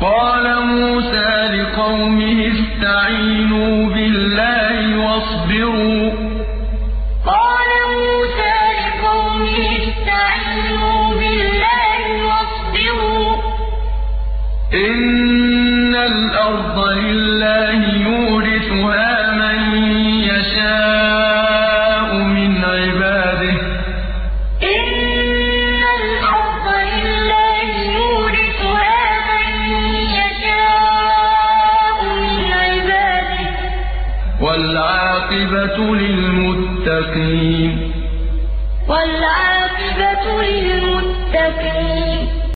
قَالَ مُوسَىٰ لِقَوْمِهِ اسْتَعِينُوا بِاللَّهِ وَاصْبِرُوا ۖ. إِنَّ الْأَرْضَ لِلَّهِ يُورِثُهَا مِنْ عِبَادِهِ ۖ وَالْعَاقِبَةُ لِلْمُتَّقِينَ.